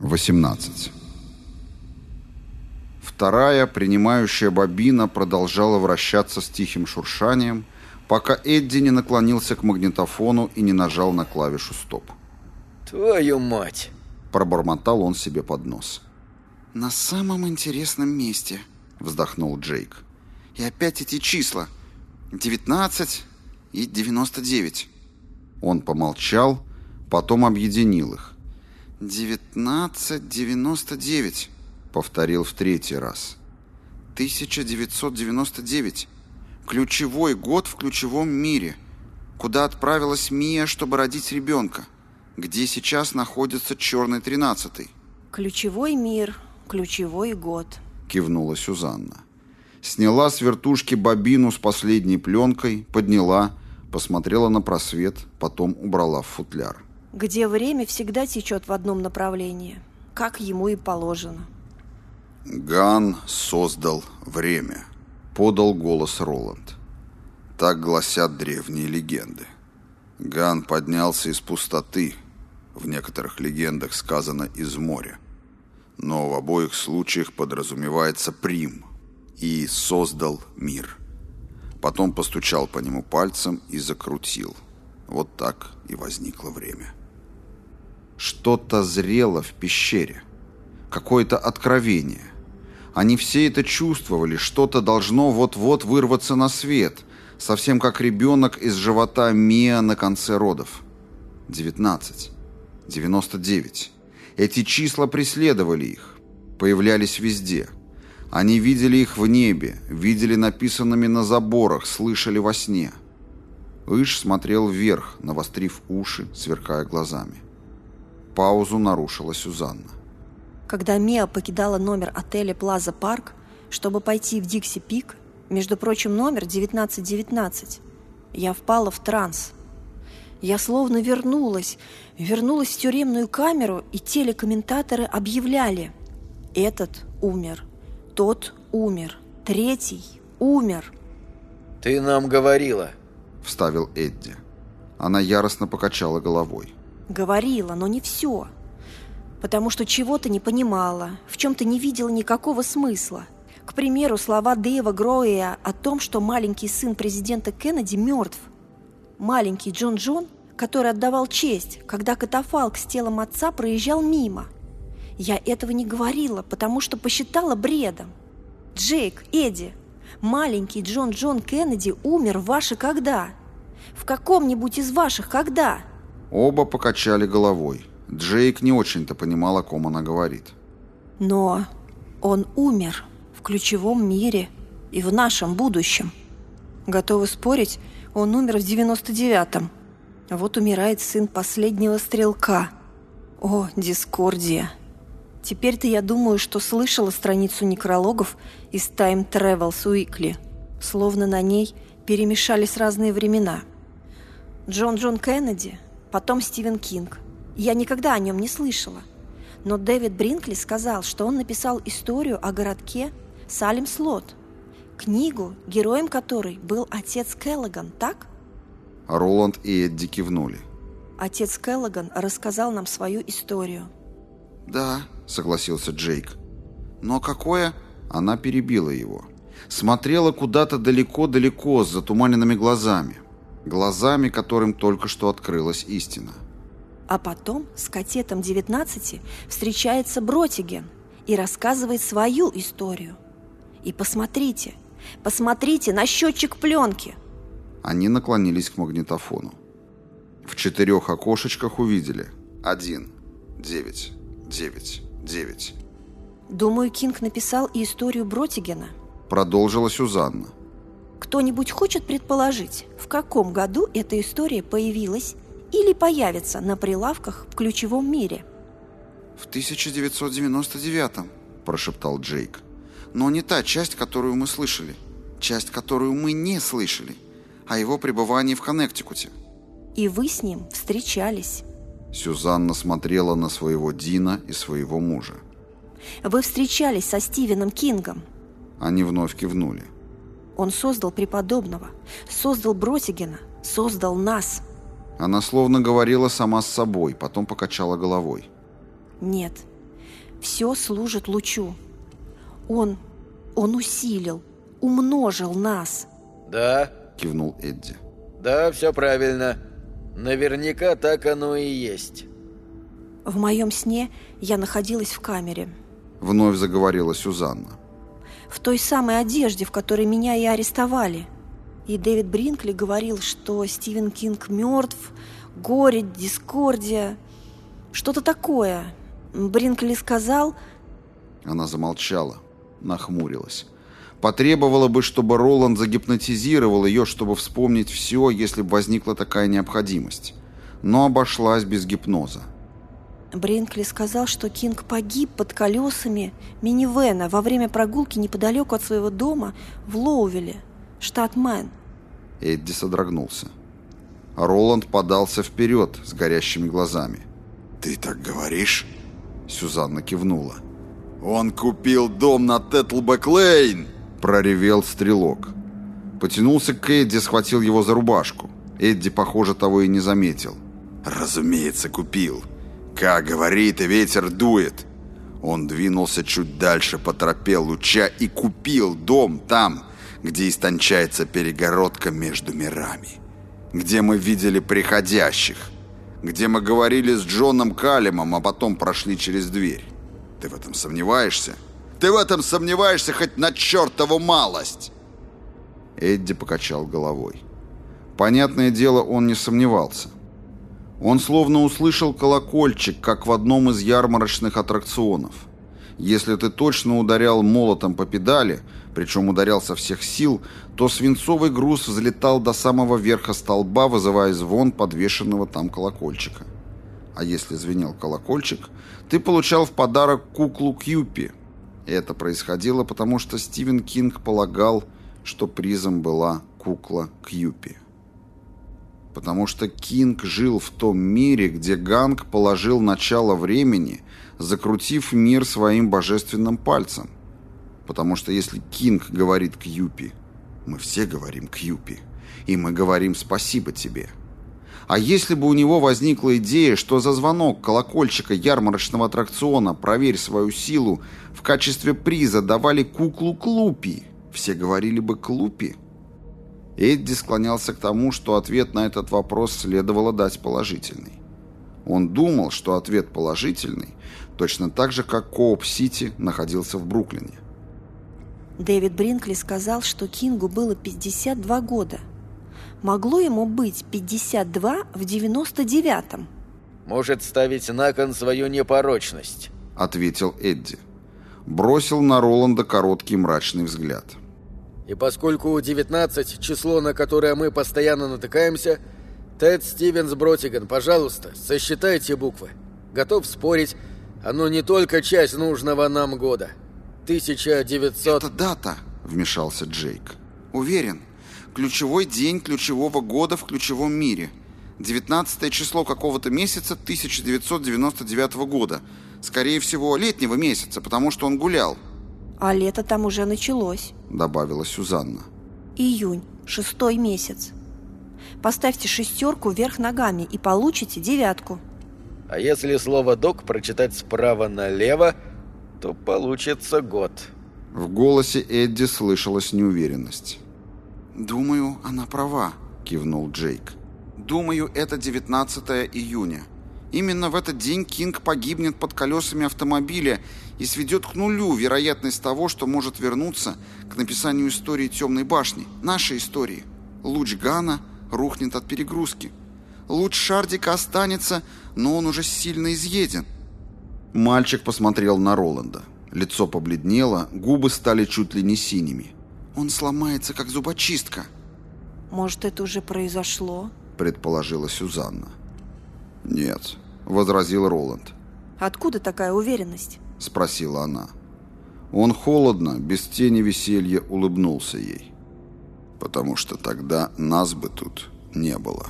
18. Вторая, принимающая бобина, продолжала вращаться с тихим шуршанием, пока Эдди не наклонился к магнитофону и не нажал на клавишу «Стоп». «Твою мать!» – пробормотал он себе под нос. «На самом интересном месте», – вздохнул Джейк. «И опять эти числа. 19 и 99». Он помолчал, потом объединил их. «Девятнадцать девяносто девять», — повторил в третий раз. «Тысяча девятьсот девяносто девять. Ключевой год в ключевом мире. Куда отправилась Мия, чтобы родить ребенка? Где сейчас находится черный тринадцатый?» «Ключевой мир, ключевой год», — кивнула Сюзанна. Сняла с вертушки бобину с последней пленкой, подняла, посмотрела на просвет, потом убрала в футляр где время всегда течет в одном направлении, как ему и положено. «Ган создал время», — подал голос Роланд. Так гласят древние легенды. Ган поднялся из пустоты, в некоторых легендах сказано «из моря». Но в обоих случаях подразумевается «прим» и «создал мир». Потом постучал по нему пальцем и закрутил. Вот так и возникло время. Что-то зрело в пещере. Какое-то откровение. Они все это чувствовали, что-то должно вот-вот вырваться на свет, совсем как ребенок из живота Мия на конце родов. 19. 99. Эти числа преследовали их. Появлялись везде. Они видели их в небе, видели написанными на заборах, слышали во сне. Иш смотрел вверх, навострив уши, сверкая глазами. Паузу нарушила Сюзанна. Когда Мия покидала номер отеля Плаза Парк, чтобы пойти в Дикси Пик, между прочим, номер 1919, я впала в транс. Я словно вернулась, вернулась в тюремную камеру, и телекомментаторы объявляли «Этот умер, тот умер, третий умер». «Ты нам говорила», — вставил Эдди. Она яростно покачала головой. Говорила, но не все. Потому что чего-то не понимала, в чем-то не видела никакого смысла. К примеру, слова Дэйва Гроуэя о том, что маленький сын президента Кеннеди мертв. Маленький Джон Джон, который отдавал честь, когда катафалк с телом отца проезжал мимо. Я этого не говорила, потому что посчитала бредом. Джейк, Эдди, маленький Джон Джон Кеннеди умер в ваше когда? В каком-нибудь из ваших когда? Оба покачали головой. Джейк не очень-то понимал, о ком она говорит. Но он умер в ключевом мире и в нашем будущем. Готовы спорить, он умер в 99-м. А вот умирает сын последнего стрелка. О, дискордия. Теперь-то я думаю, что слышала страницу некрологов из Time Travels Weekly. Словно на ней перемешались разные времена. Джон Джон Кеннеди потом Стивен Кинг. Я никогда о нем не слышала. Но Дэвид Бринкли сказал, что он написал историю о городке Салим Слот, книгу, героем которой был отец Келлоган, так? Роланд и Эдди кивнули. Отец Келлоган рассказал нам свою историю. «Да», — согласился Джейк. «Но какое...» Она перебила его. Смотрела куда-то далеко-далеко с затуманенными глазами глазами которым только что открылась истина. А потом с катетом 19 встречается Бротиген и рассказывает свою историю. И посмотрите, посмотрите на счетчик пленки. Они наклонились к магнитофону. В четырех окошечках увидели. Один, девять, девять, девять. Думаю, Кинг написал и историю Бротигена. Продолжила Сюзанна. Кто-нибудь хочет предположить, в каком году эта история появилась или появится на прилавках в ключевом мире? В 1999-м, прошептал Джейк. Но не та часть, которую мы слышали. Часть, которую мы не слышали. О его пребывании в Коннектикуте. И вы с ним встречались. Сюзанна смотрела на своего Дина и своего мужа. Вы встречались со Стивеном Кингом. Они вновь кивнули. Он создал преподобного, создал Бросигена, создал нас. Она словно говорила сама с собой, потом покачала головой. Нет, Все служит лучу. Он, он усилил, умножил нас. Да, кивнул Эдди. Да, все правильно. Наверняка так оно и есть. В моем сне я находилась в камере. Вновь заговорила Сюзанна. В той самой одежде, в которой меня и арестовали. И Дэвид Бринкли говорил, что Стивен Кинг мертв, горе, дискордия, что-то такое. Бринкли сказал... Она замолчала, нахмурилась. Потребовала бы, чтобы Роланд загипнотизировал ее, чтобы вспомнить все, если бы возникла такая необходимость. Но обошлась без гипноза. Бринкли сказал, что Кинг погиб под колесами минивэна во время прогулки неподалеку от своего дома в Лоувилле, штат Мэн. Эдди содрогнулся. Роланд подался вперед с горящими глазами. «Ты так говоришь?» Сюзанна кивнула. «Он купил дом на Тетлбэк-Лейн!» Проревел стрелок. Потянулся к Эдди, схватил его за рубашку. Эдди, похоже, того и не заметил. «Разумеется, купил. Как говорит, и ветер дует». Он двинулся чуть дальше по тропе луча и купил дом там, где истончается перегородка между мирами. Где мы видели приходящих. Где мы говорили с Джоном Калимом, а потом прошли через дверь. Ты в этом сомневаешься?» Ты в этом сомневаешься хоть на чертову малость!» Эдди покачал головой. Понятное дело, он не сомневался. Он словно услышал колокольчик, как в одном из ярмарочных аттракционов. Если ты точно ударял молотом по педали, причем ударял со всех сил, то свинцовый груз взлетал до самого верха столба, вызывая звон подвешенного там колокольчика. А если звенел колокольчик, ты получал в подарок куклу Кьюпи, это происходило потому, что Стивен Кинг полагал, что призом была кукла Кьюпи. Потому что Кинг жил в том мире, где Ган положил начало времени, закрутив мир своим божественным пальцем. Потому что если Кинг говорит Кьюпи, мы все говорим Кьюпи, и мы говорим спасибо тебе – а если бы у него возникла идея, что за звонок колокольчика ярмарочного аттракциона «Проверь свою силу» в качестве приза давали куклу Клупи, все говорили бы Клупи? Эдди склонялся к тому, что ответ на этот вопрос следовало дать положительный. Он думал, что ответ положительный, точно так же, как Кооп-Сити находился в Бруклине. Дэвид Бринкли сказал, что Кингу было 52 года – могло ему быть 52 в 99-м. «Может ставить на кон свою непорочность», — ответил Эдди. Бросил на Роланда короткий мрачный взгляд. «И поскольку 19 — число, на которое мы постоянно натыкаемся, Тед Стивенс Бротиган, пожалуйста, сосчитайте буквы. Готов спорить, оно не только часть нужного нам года. 1900... «Это дата», — вмешался Джейк. «Уверен, Ключевой день ключевого года в ключевом мире. 19 число какого-то месяца 1999 года. Скорее всего, летнего месяца, потому что он гулял. А лето там уже началось, добавила Сюзанна. Июнь, шестой месяц. Поставьте шестерку вверх ногами и получите девятку. А если слово «док» прочитать справа налево, то получится год. В голосе Эдди слышалась неуверенность. «Думаю, она права», — кивнул Джейк. «Думаю, это 19 июня. Именно в этот день Кинг погибнет под колесами автомобиля и сведет к нулю вероятность того, что может вернуться к написанию истории Темной башни, нашей истории. Луч Гана рухнет от перегрузки. Луч Шардика останется, но он уже сильно изъеден». Мальчик посмотрел на Роланда. Лицо побледнело, губы стали чуть ли не синими. Он сломается, как зубочистка. Может, это уже произошло? Предположила Сюзанна. Нет, возразил Роланд. Откуда такая уверенность? Спросила она. Он холодно, без тени веселья улыбнулся ей. Потому что тогда нас бы тут не было.